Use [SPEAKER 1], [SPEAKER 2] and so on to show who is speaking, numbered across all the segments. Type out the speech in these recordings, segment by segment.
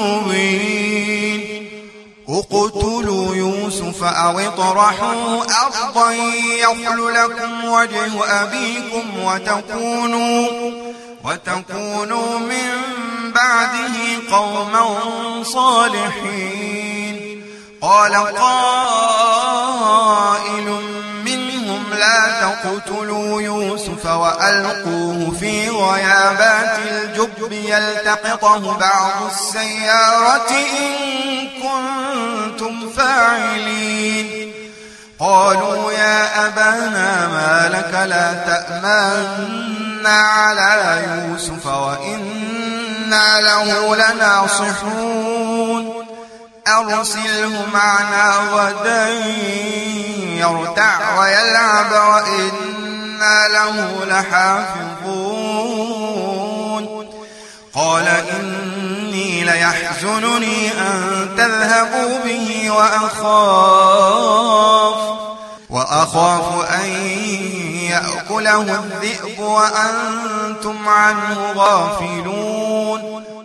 [SPEAKER 1] مبين اقتلوا يوسف أو اطرحوا أرضا يخل لكم وجه أبيكم وتكونوا وتكونوا من بعده قوما صالحين. قال قائل تقتلوا يوسف وألقوه في غيابات الجب يلتقطه بعض السيارة إن كنتم فاعلين. قالوا يا أبانا ما لك لا تأمنا على يوسف وإنا له لناصحون. أرسله معنا غدا يرتع ويلعب وإنا له لحافظون. قال إني ليحزنني أن تذهبوا به وأخاف. وأخاف أن يأكله الذئب وأنتم عنه غافلون.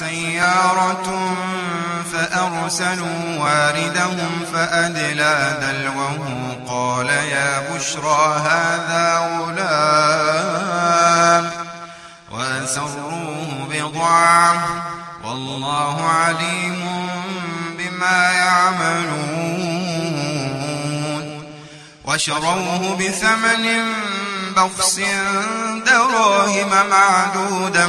[SPEAKER 1] سيارة فأرسلوا واردهم فأدلى دلوه قال يا بشرى هذا غلام وأسروه بضعة والله عليم بما يعملون وشروه بثمن بخس دراهم معدودة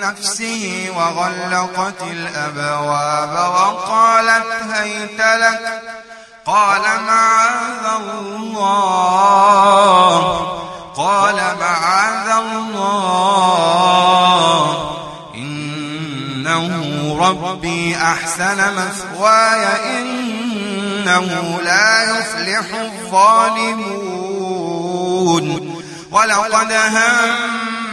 [SPEAKER 1] نفسه وغلقت الأبواب وقالت هيت لك قال معاذ الله قال معاذ الله إنه ربي أحسن مثواي إنه لا يفلح الظالمون. ولقد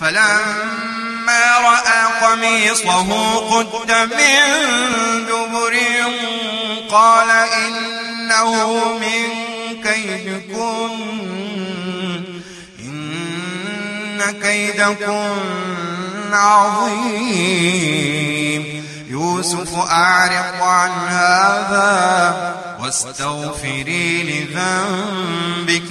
[SPEAKER 1] فلما رأى قميصه قد من دبر قال إنه من كيدكم إن كيدكم عظيم. يوسف أعرض عن هذا واستغفري لذنبك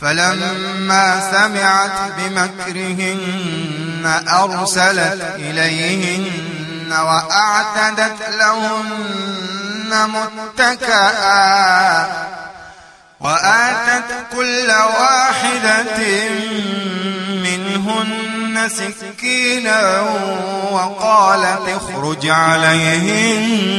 [SPEAKER 1] فلما سمعت بمكرهن أرسلت إليهن وأعتدت لهن متكئا وآتت كل واحدة منهن سكينا وقالت اخرج عليهن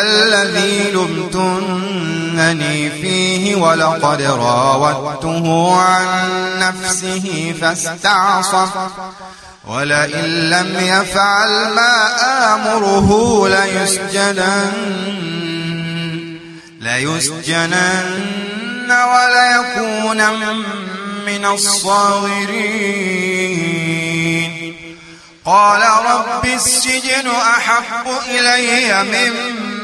[SPEAKER 1] الذي لمتنني فيه ولقد راودته عن نفسه فاستعصف ولئن لم يفعل ما آمره ليسجنن ليسجنن وليكون من الصاغرين قال رب السجن أحب إلي مما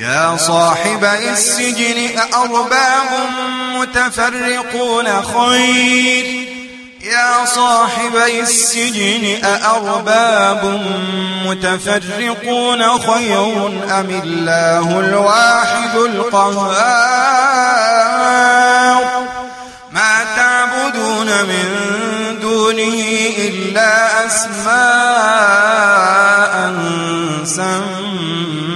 [SPEAKER 1] يا صاحبي السجن أأرباب متفرقون خير. يا صاحبي السجن أأرباب متفرقون خير أم الله الواحد القهار؟ ما تعبدون من دونه إلا أسماء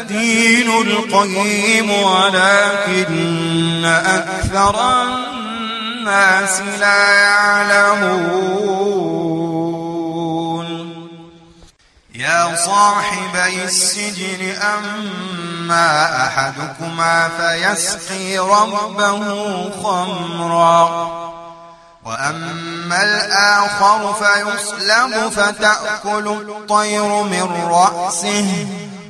[SPEAKER 1] الدين القيم ولكن أكثر الناس لا يعلمون. يا صاحبي السجن أما أحدكما فيسقي ربه خمرا وأما الآخر فيصلب فتأكل الطير من رأسه.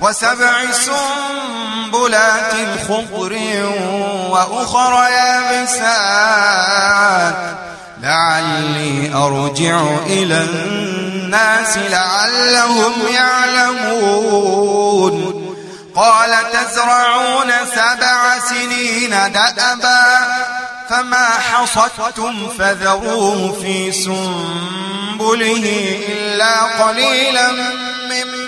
[SPEAKER 1] وسبع سنبلات خضر وأخر يابسات لعلي أرجع إلى الناس لعلهم يعلمون. قال تزرعون سبع سنين دأبا فما حصدتم فذروه في سنبله إلا قليلا مما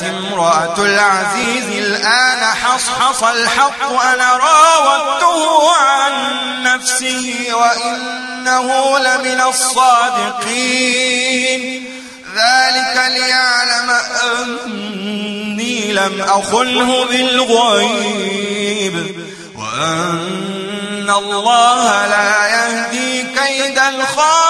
[SPEAKER 1] قالت امرأة العزيز الآن حصحص الحق أنا راودته عن نفسه وإنه لمن الصادقين. ذلك ليعلم أني لم أخنه بالغيب وأن الله لا يهدي كيد الخائنين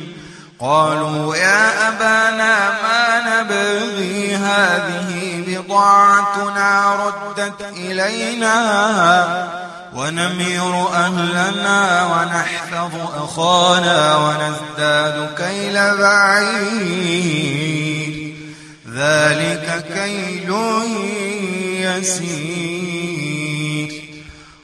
[SPEAKER 1] قالوا يا أبانا ما نبغي هذه بضاعتنا ردت إلينا ونمير أهلنا ونحفظ أخانا ونزداد كيل بعير. ذلك كيل يسير.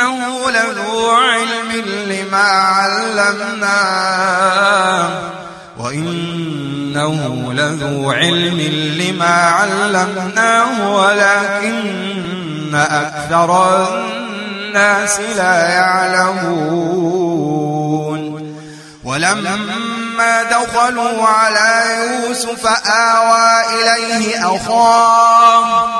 [SPEAKER 1] وإنه لذو علم لما علمناه وإنه لذو علم لما علمناه ولكن أكثر الناس لا يعلمون. ولما دخلوا على يوسف آوى إليه أخاه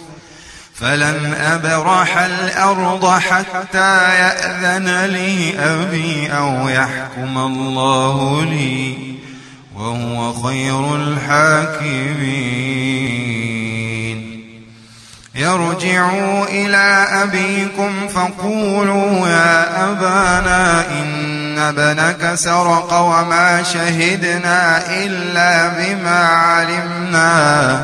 [SPEAKER 1] فلن أبرح الأرض حتى يأذن لي أبي أو يحكم الله لي وهو خير الحاكمين. يرجعوا إلى أبيكم فقولوا يا أبانا إن ابنك سرق وما شهدنا إلا بما علمنا.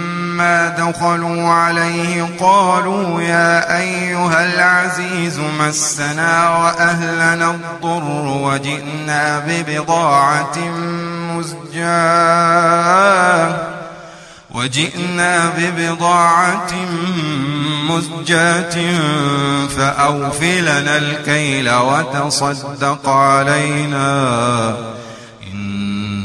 [SPEAKER 1] دخلوا عليه قالوا يا أيها العزيز مسنا وأهلنا الضر وجئنا ببضاعة مزجاة وجئنا ببضاعة مزجاة فأوفلنا الكيل وتصدق علينا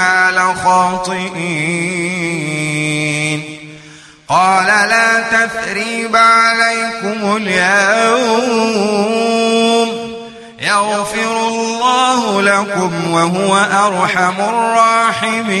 [SPEAKER 1] كنا لخاطئين. قال لا تثريب عليكم اليوم. يغفر الله لكم وهو أرحم الراحمين.